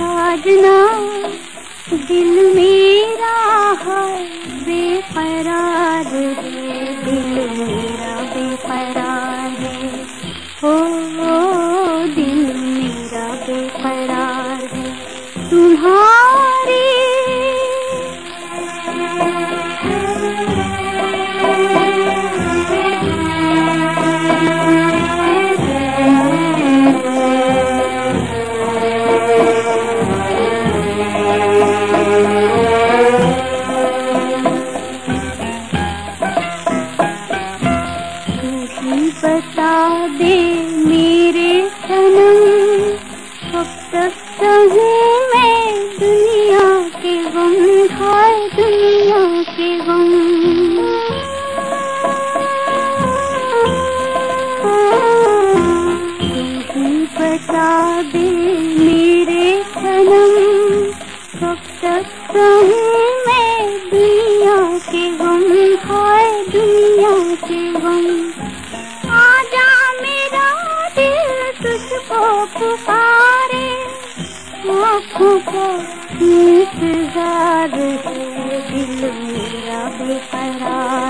साजना दिल मेरा है बेकरार है दिल मेरा बेकरार है ओ, ओ दिल मेरा बेकरार बता दे मेरे सनम। कब तक सहूँ मैं दुनिया के गम, हाय दुनिया के गम। बता दे मेरे सनम। कब तक सहूँ मैं दुनिया के गम, हाय दुनिया के गम। पुकारे आँखों को इंतज़ार है दिल मेरा बेकरार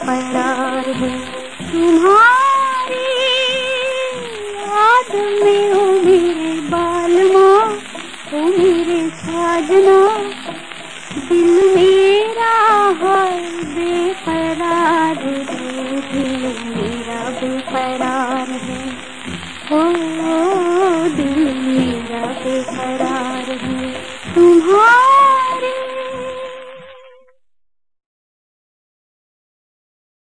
परार है। तुम्हारी याद में हो मेरे बाल माँ ओ मेरे साजना। दिल मेरा हर बेपरार है दिल मेरा बेपरार है। ओ